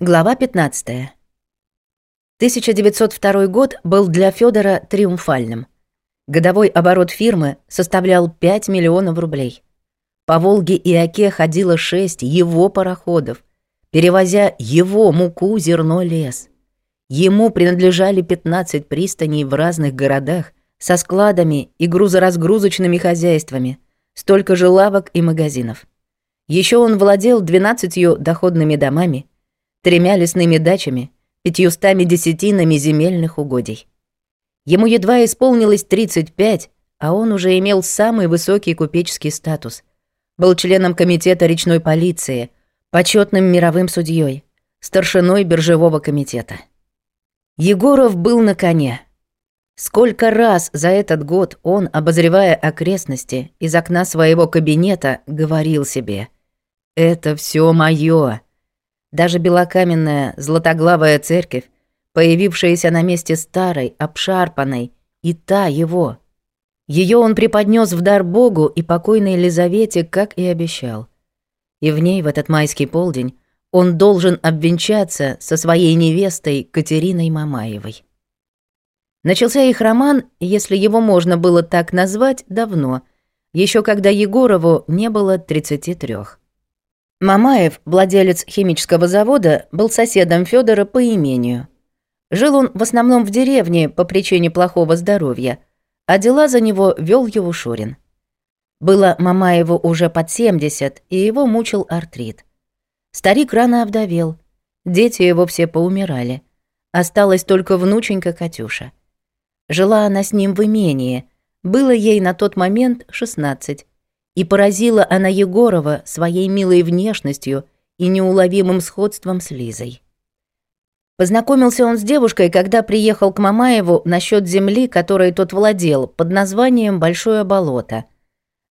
Глава 15. 1902 год был для Федора триумфальным. Годовой оборот фирмы составлял 5 миллионов рублей. По Волге и Оке ходило 6 его пароходов, перевозя его муку, зерно, лес. Ему принадлежали 15 пристаней в разных городах со складами и грузоразгрузочными хозяйствами, столько же лавок и магазинов. Еще он владел 12 доходными домами – тремя лесными дачами, пятьюстами десятинами земельных угодий. Ему едва исполнилось 35, а он уже имел самый высокий купеческий статус. Был членом комитета речной полиции, почетным мировым судьей, старшиной биржевого комитета. Егоров был на коне. Сколько раз за этот год он, обозревая окрестности, из окна своего кабинета говорил себе «Это все мое, даже белокаменная златоглавая церковь, появившаяся на месте старой, обшарпанной, и та его. Ее он преподнес в дар Богу и покойной Елизавете, как и обещал. И в ней в этот майский полдень он должен обвенчаться со своей невестой Катериной Мамаевой. Начался их роман, если его можно было так назвать, давно, еще когда Егорову не было 33. Мамаев, владелец химического завода, был соседом Федора по имению. Жил он в основном в деревне по причине плохого здоровья, а дела за него вел его Шурин. Было Мамаеву уже под 70, и его мучил артрит. Старик рано овдовел, дети его все поумирали. Осталась только внученька Катюша. Жила она с ним в имении, было ей на тот момент 16, и поразила она Егорова своей милой внешностью и неуловимым сходством с Лизой. Познакомился он с девушкой, когда приехал к Мамаеву насчет земли, которой тот владел, под названием «Большое болото».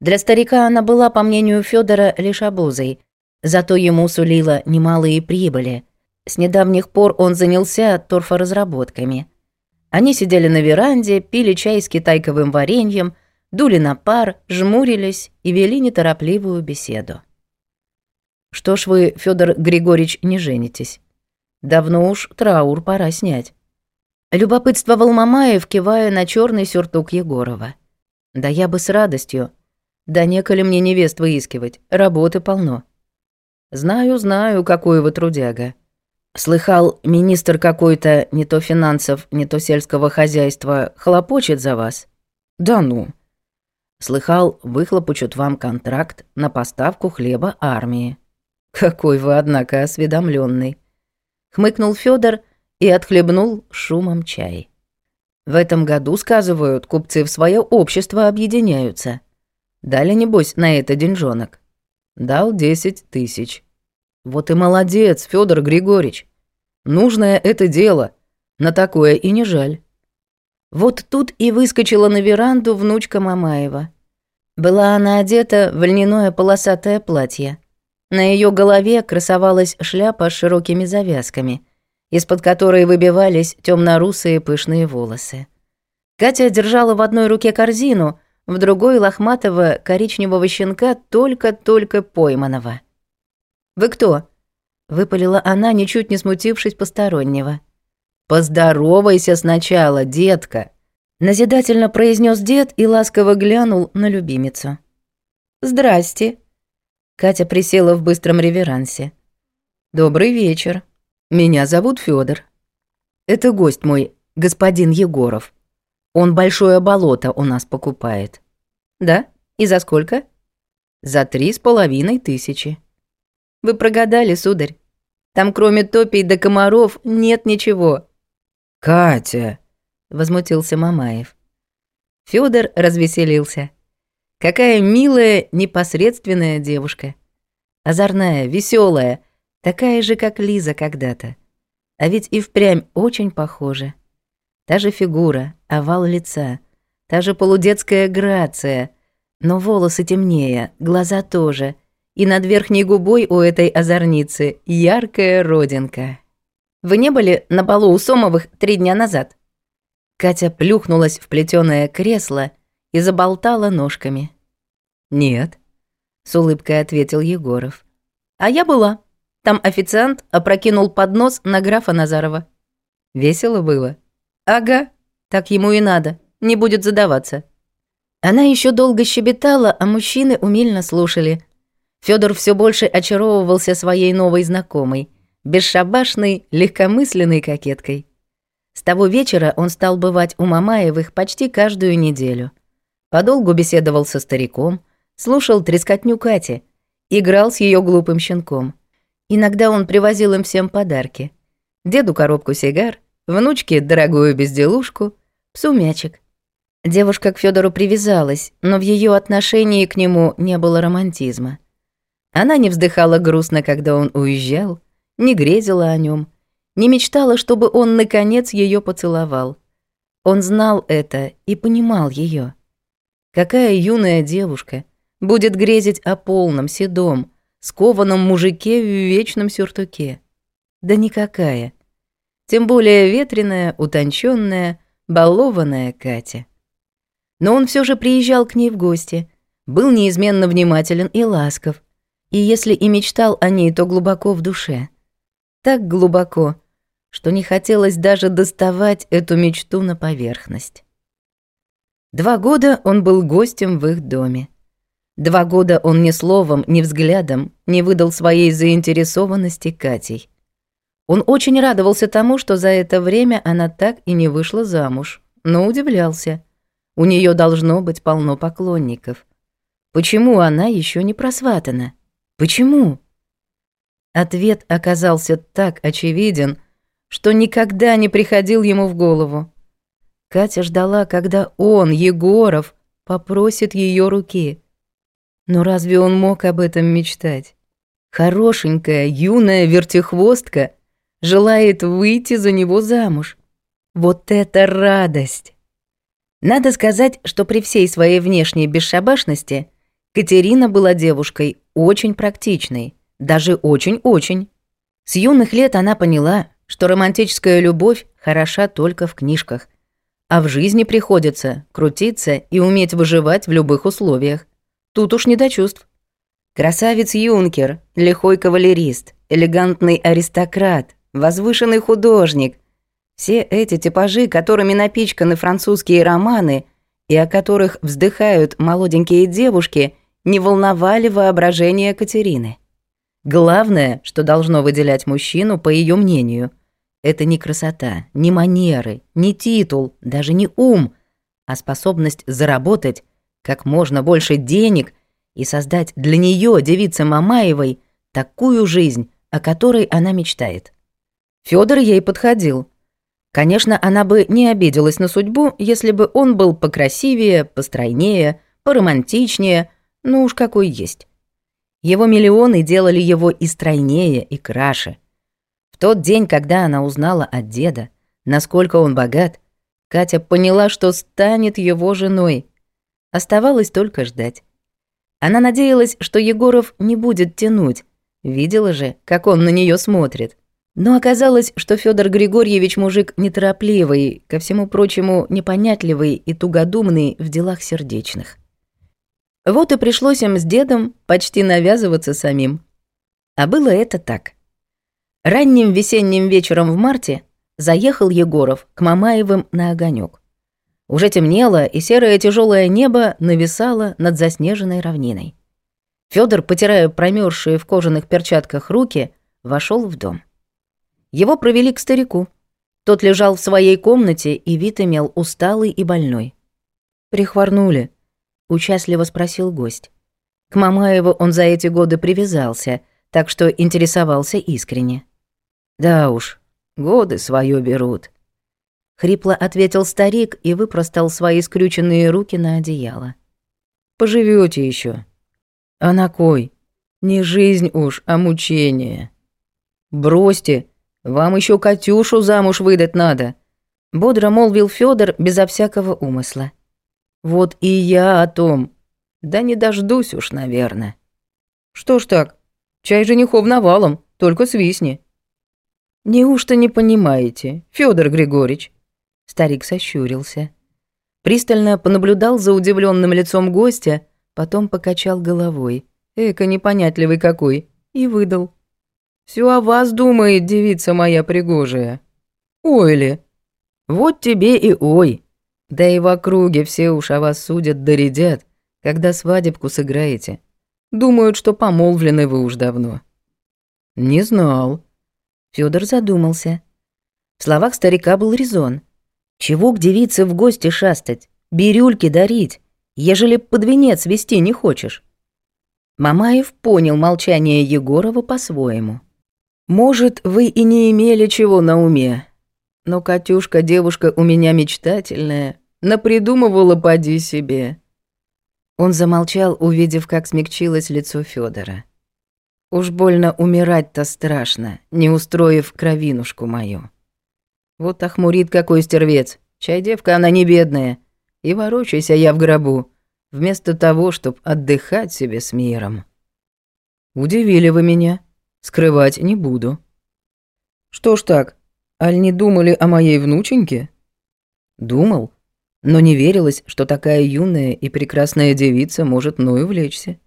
Для старика она была, по мнению Федора, лишь обузой, зато ему сулила немалые прибыли. С недавних пор он занялся торфоразработками. Они сидели на веранде, пили чай с китайковым вареньем – дули на пар, жмурились и вели неторопливую беседу. «Что ж вы, Федор Григорьевич, не женитесь? Давно уж траур пора снять». Любопытствовал Мамаев, кивая на черный сюртук Егорова. «Да я бы с радостью. Да неколи мне невест выискивать, работы полно». «Знаю, знаю, какой вы трудяга», Слыхал, министр какой-то, не то финансов, не то сельского хозяйства, хлопочет за вас. Да ну, Слыхал, выхлопочут вам контракт на поставку хлеба армии». «Какой вы, однако, осведомленный! хмыкнул Федор и отхлебнул шумом чай. «В этом году, сказывают, купцы в свое общество объединяются. Дали, небось, на это деньжонок?» «Дал десять тысяч». «Вот и молодец, Федор Григорьевич! Нужное это дело, на такое и не жаль». Вот тут и выскочила на веранду внучка Мамаева. Была она одета в льняное полосатое платье. На ее голове красовалась шляпа с широкими завязками, из-под которой выбивались темно-русые пышные волосы. Катя держала в одной руке корзину, в другой — лохматого коричневого щенка, только-только пойманного. «Вы кто?» — выпалила она, ничуть не смутившись постороннего. «Поздоровайся сначала, детка!» Назидательно произнес дед и ласково глянул на любимицу. «Здрасте!» Катя присела в быстром реверансе. «Добрый вечер. Меня зовут Федор. Это гость мой, господин Егоров. Он большое болото у нас покупает». «Да? И за сколько?» «За три с половиной тысячи». «Вы прогадали, сударь. Там кроме топий до да комаров нет ничего». «Катя!» возмутился Мамаев. Федор развеселился. Какая милая, непосредственная девушка. Озорная, веселая, такая же, как Лиза когда-то. А ведь и впрямь очень похожа. Та же фигура, овал лица, та же полудетская грация, но волосы темнее, глаза тоже, и над верхней губой у этой озорницы яркая родинка. Вы не были на балу у Сомовых три дня назад? Катя плюхнулась в плетёное кресло и заболтала ножками. «Нет», — с улыбкой ответил Егоров. «А я была. Там официант опрокинул поднос на графа Назарова». «Весело было?» «Ага, так ему и надо. Не будет задаваться». Она еще долго щебетала, а мужчины умильно слушали. Федор все больше очаровывался своей новой знакомой, бесшабашной, легкомысленной кокеткой. С того вечера он стал бывать у Мамаевых почти каждую неделю. Подолгу беседовал со стариком, слушал трескотню Кати, играл с ее глупым щенком. Иногда он привозил им всем подарки. Деду коробку сигар, внучке дорогую безделушку, псу мячик. Девушка к Федору привязалась, но в ее отношении к нему не было романтизма. Она не вздыхала грустно, когда он уезжал, не грезила о нем, не мечтала, чтобы он, наконец, ее поцеловал. Он знал это и понимал ее. Какая юная девушка будет грезить о полном, седом, скованном мужике в вечном сюртуке? Да никакая. Тем более ветреная, утонченная, балованная Катя. Но он все же приезжал к ней в гости, был неизменно внимателен и ласков, и если и мечтал о ней, то глубоко в душе. Так глубоко, что не хотелось даже доставать эту мечту на поверхность. Два года он был гостем в их доме. Два года он ни словом, ни взглядом не выдал своей заинтересованности Катей. Он очень радовался тому, что за это время она так и не вышла замуж, но удивлялся. У нее должно быть полно поклонников. Почему она еще не просватана? Почему? Ответ оказался так очевиден, что никогда не приходил ему в голову. Катя ждала, когда он, Егоров, попросит ее руки. Но разве он мог об этом мечтать? Хорошенькая, юная вертихвостка желает выйти за него замуж. Вот это радость! Надо сказать, что при всей своей внешней бесшабашности Катерина была девушкой очень практичной, даже очень-очень. С юных лет она поняла, что романтическая любовь хороша только в книжках, а в жизни приходится крутиться и уметь выживать в любых условиях. Тут уж не до чувств. Красавец юнкер, лихой кавалерист, элегантный аристократ, возвышенный художник. Все эти типажи, которыми напичканы французские романы и о которых вздыхают молоденькие девушки, не волновали воображение Катерины. Главное, что должно выделять мужчину, по ее мнению, это не красота, не манеры, не титул, даже не ум, а способность заработать как можно больше денег и создать для нее, девицы Мамаевой, такую жизнь, о которой она мечтает. Федор ей подходил. Конечно, она бы не обиделась на судьбу, если бы он был покрасивее, постройнее, поромантичнее, ну уж какой есть. Его миллионы делали его и стройнее, и краше. В тот день, когда она узнала от деда, насколько он богат, Катя поняла, что станет его женой. Оставалось только ждать. Она надеялась, что Егоров не будет тянуть. Видела же, как он на нее смотрит. Но оказалось, что Федор Григорьевич мужик неторопливый, ко всему прочему непонятливый и тугодумный в делах сердечных. Вот и пришлось им с дедом почти навязываться самим. А было это так. Ранним весенним вечером в марте заехал Егоров к Мамаевым на огонек. Уже темнело, и серое тяжелое небо нависало над заснеженной равниной. Федор, потирая промерзшие в кожаных перчатках руки, вошел в дом. Его провели к старику. Тот лежал в своей комнате и вид имел усталый и больной. «Прихворнули», Участливо спросил гость. К Мамаеву он за эти годы привязался, так что интересовался искренне. «Да уж, годы свое берут», — хрипло ответил старик и выпростал свои скрюченные руки на одеяло. «Поживете еще. «А на кой? Не жизнь уж, а мучение». «Бросьте, вам еще Катюшу замуж выдать надо», — бодро молвил Федор безо всякого умысла. Вот и я о том. Да не дождусь уж, наверное. Что ж так? Чай женихов навалом, только свистни. Неужто не понимаете, Федор Григорьевич? Старик сощурился. Пристально понаблюдал за удивленным лицом гостя, потом покачал головой. Эко непонятливый какой. И выдал. Все о вас думает девица моя пригожая. Ой ли. Вот тебе и ой. Да и в округе все уж о вас судят да редят, когда свадебку сыграете. Думают, что помолвлены вы уж давно». «Не знал». Фёдор задумался. В словах старика был резон. «Чего к девице в гости шастать, бирюльки дарить, ежели под венец вести не хочешь?» Мамаев понял молчание Егорова по-своему. «Может, вы и не имели чего на уме, но Катюшка девушка у меня мечтательная, напридумывала поди себе». Он замолчал, увидев, как смягчилось лицо Федора. «Уж больно умирать-то страшно, не устроив кровинушку мою. Вот охмурит какой стервец, чай девка она не бедная, и ворочайся я в гробу, вместо того, чтоб отдыхать себе с миром». «Удивили вы меня, скрывать не буду». «Что ж так, аль не думали о моей внученьке?» «Думал, но не верилось, что такая юная и прекрасная девица может мною увлечься.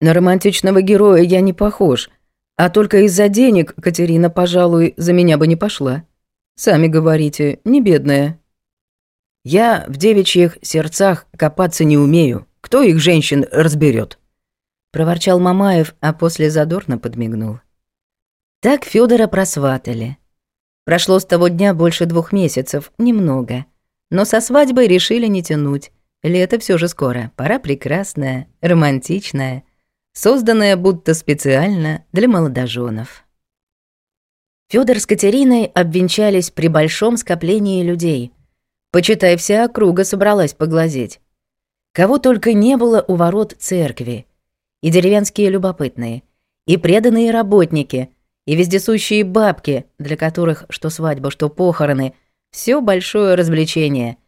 На романтичного героя я не похож, а только из-за денег Катерина, пожалуй, за меня бы не пошла. Сами говорите, не бедная. Я в девичьих сердцах копаться не умею. Кто их женщин разберет? проворчал Мамаев, а после задорно подмигнул. Так Федора просватали. Прошло с того дня больше двух месяцев, немного – но со свадьбой решили не тянуть. Лето все же скоро. Пора прекрасная, романтичная, созданная будто специально для молодоженов. Федор с Катериной обвенчались при большом скоплении людей. Почитай, вся округа собралась поглазеть. Кого только не было у ворот церкви. И деревенские любопытные, и преданные работники, и вездесущие бабки, для которых что свадьба, что похороны — все большое развлечение.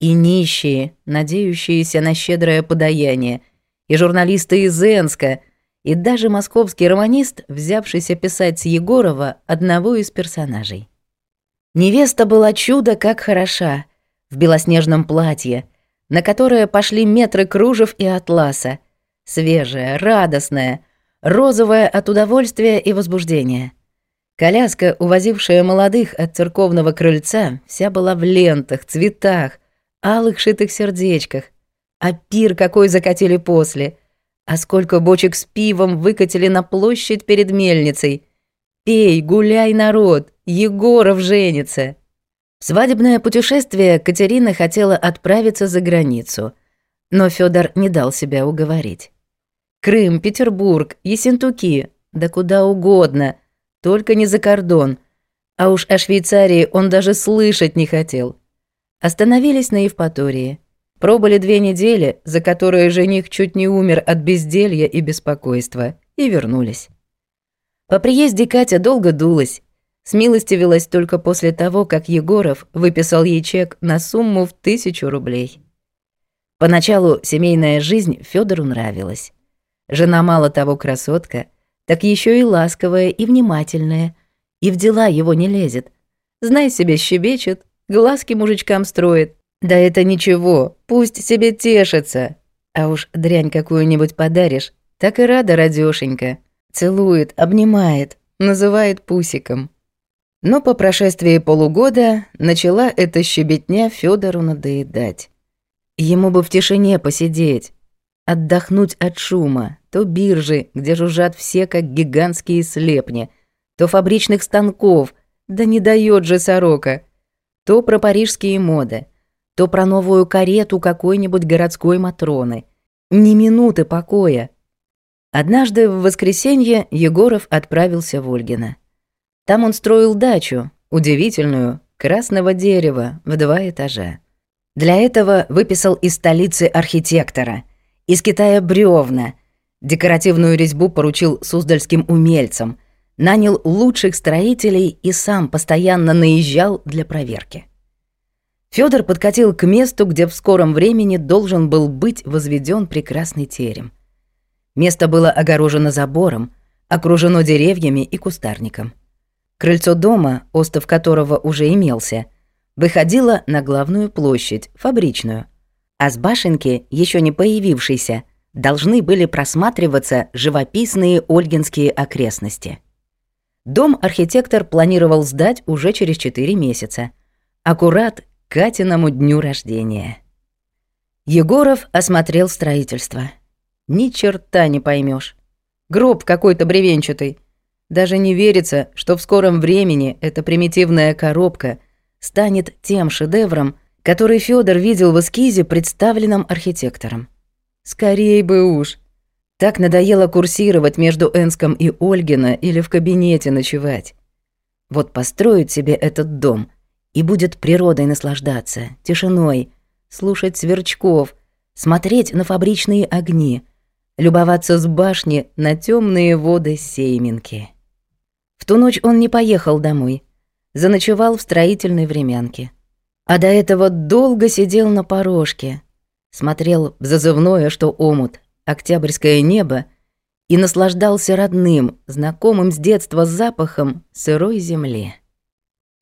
И нищие, надеющиеся на щедрое подаяние, и журналисты из Энска, и даже московский романист, взявшийся писать с Егорова одного из персонажей. Невеста была чудо как хороша, в белоснежном платье, на которое пошли метры кружев и атласа, свежая, радостная, розовая от удовольствия и возбуждения — Коляска, увозившая молодых от церковного крыльца, вся была в лентах, цветах, алых шитых сердечках. А пир какой закатили после! А сколько бочек с пивом выкатили на площадь перед мельницей! Пей, гуляй, народ! Егоров женится! В свадебное путешествие Катерина хотела отправиться за границу, но Федор не дал себя уговорить. Крым, Петербург, Есентуки, да куда угодно — только не за кордон. А уж о Швейцарии он даже слышать не хотел. Остановились на Евпатории. Пробыли две недели, за которые жених чуть не умер от безделья и беспокойства, и вернулись. По приезде Катя долго дулась. С милости велась только после того, как Егоров выписал ей чек на сумму в тысячу рублей. Поначалу семейная жизнь Федору нравилась. Жена мало того красотка — так еще и ласковая и внимательная, и в дела его не лезет. Знай себе, щебечет, глазки мужичкам строит. Да это ничего, пусть себе тешится. А уж дрянь какую-нибудь подаришь, так и рада радёшенька. Целует, обнимает, называет пусиком. Но по прошествии полугода начала эта щебетня Федору надоедать. Ему бы в тишине посидеть, отдохнуть от шума, то биржи, где жужжат все как гигантские слепни, то фабричных станков, да не дает же сорока, то про парижские моды, то про новую карету какой-нибудь городской Матроны. Ни минуты покоя. Однажды в воскресенье Егоров отправился в Ольгино. Там он строил дачу, удивительную, красного дерева, в два этажа. Для этого выписал из столицы архитектора – из Китая бревна. Декоративную резьбу поручил суздальским умельцам, нанял лучших строителей и сам постоянно наезжал для проверки. Федор подкатил к месту, где в скором времени должен был быть возведен прекрасный терем. Место было огорожено забором, окружено деревьями и кустарником. Крыльцо дома, остов которого уже имелся, выходило на главную площадь, фабричную – а с башенки, еще не появившейся, должны были просматриваться живописные Ольгинские окрестности. Дом архитектор планировал сдать уже через 4 месяца. Аккурат к Катиному дню рождения. Егоров осмотрел строительство. Ни черта не поймешь. Гроб какой-то бревенчатый. Даже не верится, что в скором времени эта примитивная коробка станет тем шедевром, который Федор видел в эскизе, представленном архитектором. Скорее бы уж. Так надоело курсировать между Энском и Ольгина или в кабинете ночевать. Вот построит себе этот дом и будет природой наслаждаться, тишиной, слушать сверчков, смотреть на фабричные огни, любоваться с башни на темные воды Сейминки. В ту ночь он не поехал домой, заночевал в строительной времянке а до этого долго сидел на порожке, смотрел в зазывное, что омут, октябрьское небо, и наслаждался родным, знакомым с детства запахом сырой земли.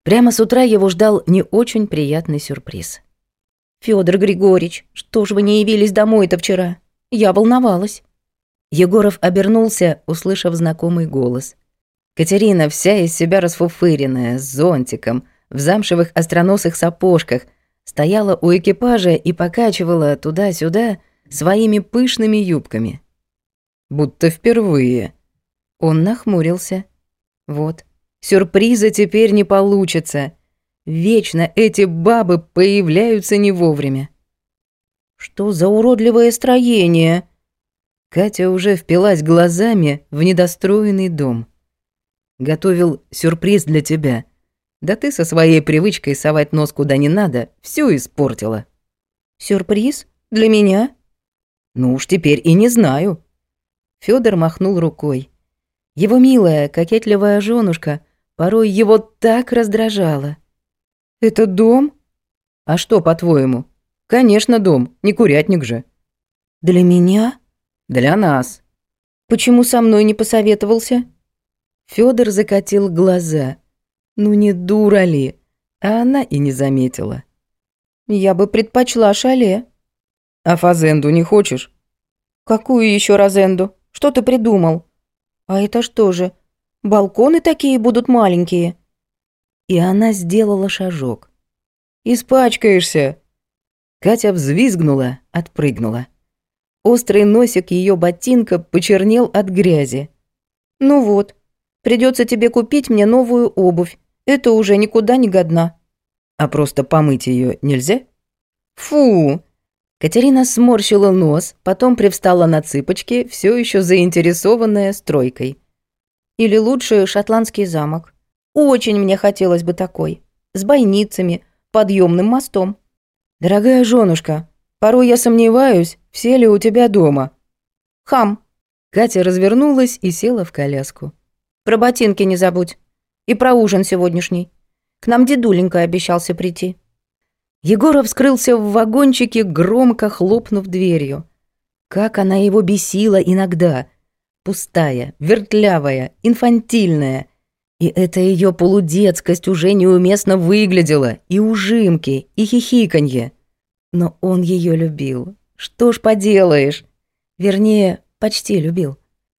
Прямо с утра его ждал не очень приятный сюрприз. «Фёдор Григорьевич, что ж вы не явились домой-то вчера? Я волновалась». Егоров обернулся, услышав знакомый голос. Катерина, вся из себя расфуфыренная, с зонтиком – в замшевых остроносых сапожках, стояла у экипажа и покачивала туда-сюда своими пышными юбками. Будто впервые. Он нахмурился. Вот. Сюрприза теперь не получится. Вечно эти бабы появляются не вовремя. Что за уродливое строение? Катя уже впилась глазами в недостроенный дом. Готовил сюрприз для тебя — да ты со своей привычкой совать нос куда не надо все испортила. Сюрприз? Для меня? Ну уж теперь и не знаю. Федор махнул рукой. Его милая, кокетливая женушка порой его так раздражала. Это дом? А что, по-твоему? Конечно, дом, не курятник же. Для меня? Для нас. Почему со мной не посоветовался? Федор закатил глаза. Ну не дура ли? А она и не заметила. Я бы предпочла шале. А фазенду не хочешь? Какую еще разенду? Что ты придумал? А это что же? Балконы такие будут маленькие. И она сделала шажок. Испачкаешься. Катя взвизгнула, отпрыгнула. Острый носик ее ботинка почернел от грязи. Ну вот, придется тебе купить мне новую обувь. Это уже никуда не годна. А просто помыть ее нельзя? Фу! Катерина сморщила нос, потом привстала на цыпочки, все еще заинтересованная стройкой. Или лучше шотландский замок. Очень мне хотелось бы такой. С бойницами, подъемным мостом. Дорогая женушка, порой я сомневаюсь, все ли у тебя дома. Хам. Катя развернулась и села в коляску. Про ботинки не забудь. И про ужин сегодняшний. К нам дедуленька обещался прийти». Егоров скрылся в вагончике, громко хлопнув дверью. Как она его бесила иногда. Пустая, вертлявая, инфантильная. И эта ее полудетскость уже неуместно выглядела. И ужимки, и хихиканье. Но он ее любил. Что ж поделаешь? Вернее, почти любил.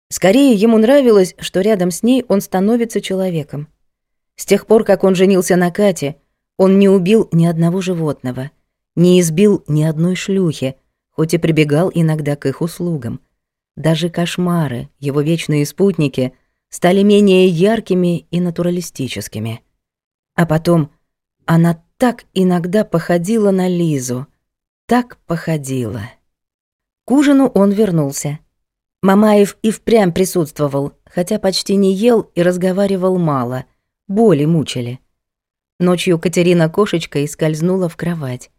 Скорее, ему нравилось, что рядом с ней он становится человеком. С тех пор, как он женился на Кате, он не убил ни одного животного, не избил ни одной шлюхи, хоть и прибегал иногда к их услугам. Даже кошмары, его вечные спутники, стали менее яркими и натуралистическими. А потом она так иногда походила на Лизу, так походила. К ужину он вернулся. Мамаев и впрямь присутствовал, хотя почти не ел и разговаривал мало — Боли мучили. Ночью Катерина кошечкой скользнула в кровать,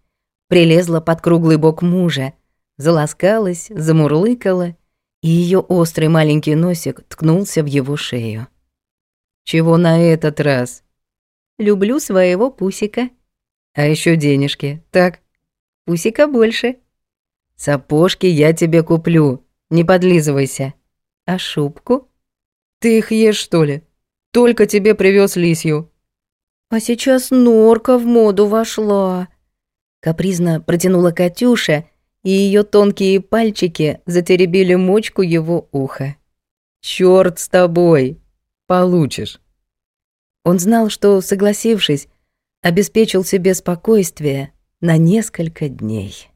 прилезла под круглый бок мужа, заласкалась, замурлыкала, и ее острый маленький носик ткнулся в его шею. «Чего на этот раз?» «Люблю своего пусика». «А еще денежки, так?» «Пусика больше». «Сапожки я тебе куплю, не подлизывайся». «А шубку?» «Ты их ешь, что ли?» Только тебе привез лисью». «А сейчас норка в моду вошла», — капризно протянула Катюша, и ее тонкие пальчики затеребили мочку его уха. Черт с тобой! Получишь!» Он знал, что, согласившись, обеспечил себе спокойствие на несколько дней.